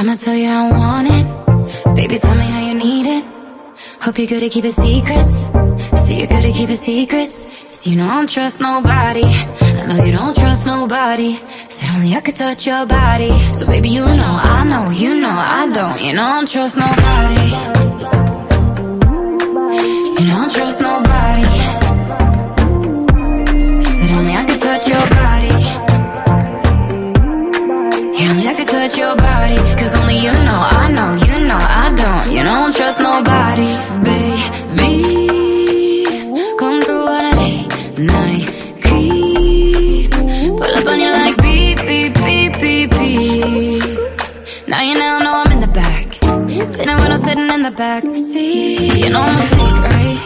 I'ma tell you how I want it. Baby, tell me how you need it. Hope you're good at keeping secrets. See, you're good at keeping secrets. See, you know I don't trust nobody. I know you don't trust nobody. Said only I could touch your body. So, baby, you know, I know, you know, I don't. You know I don't trust nobody. Back. You know I'm a freak, right?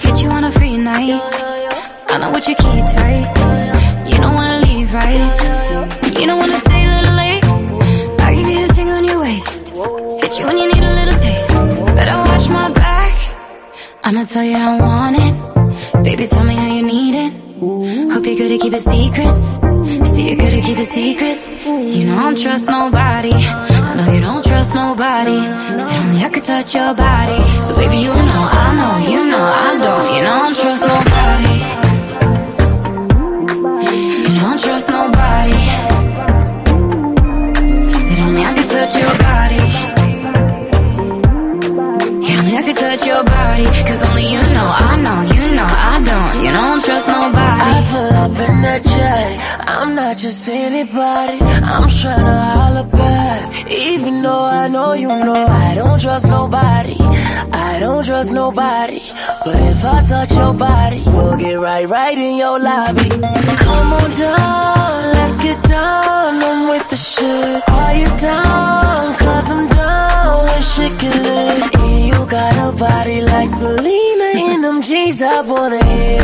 Hit you on a free night. I know what you keep tight. You don't wanna leave, right? You don't wanna stay a little late. I give you the thing on your waist. Hit you when you need a little taste. Better watch my back. I'ma tell you how I want it. Baby, tell me how you need it. Hope you're good at keeping secrets. See, you're good at keeping secrets. See, you don't trust nobody. I know you don't trust nobody. Said only I could touch your body. So, baby, you know, I know, you know, I don't. You know I don't trust nobody. You know I don't trust nobody. Said only I could touch your body. Yeah, only I could touch your body. Cause only you know, I know, you don't. Trust nobody. I pull up in that jet. I'm not just anybody. I'm tryna holler back. Even though I know you know I don't trust nobody. I don't trust nobody. But if I touch your body, we'll get right, right in your lobby. Come on down, let's get down. I'm with the shit. Are you down? Cause I'm down when shit get. And you got a body like Selena in them jeans I wanna hit.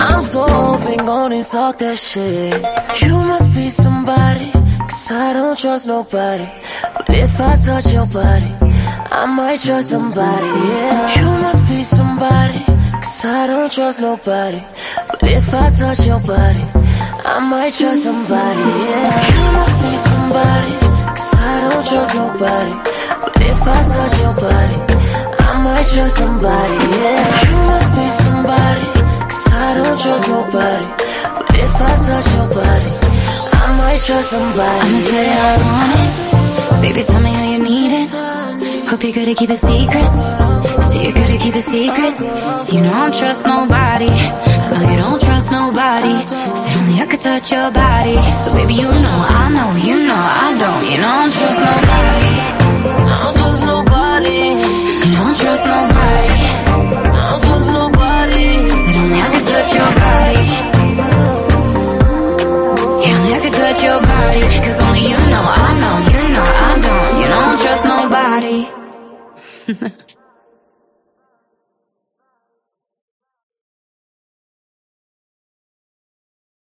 I'm so open, gonna talk that shit. You must be somebody, cause I don't trust nobody. But if I touch your body, I might trust somebody, yeah. You must be somebody, cause I don't trust nobody. But if I touch your body, I might trust somebody, yeah. You must be somebody, cause I don't trust nobody. But if I touch your body, might trust somebody, yeah. You must be somebody, cause I don't trust nobody. But if I touch your body, I might trust somebody, I'ma tell you I want it. Baby, tell me how you need it. Hope you're good at keeping secrets. See, you're good at keeping secrets. See, you know I don't trust nobody. I know you don't trust nobody. Said only I could touch your body. So, baby, you know, I know, you touch your body. Cause only you know, I know, you know, I don't. You don't trust nobody.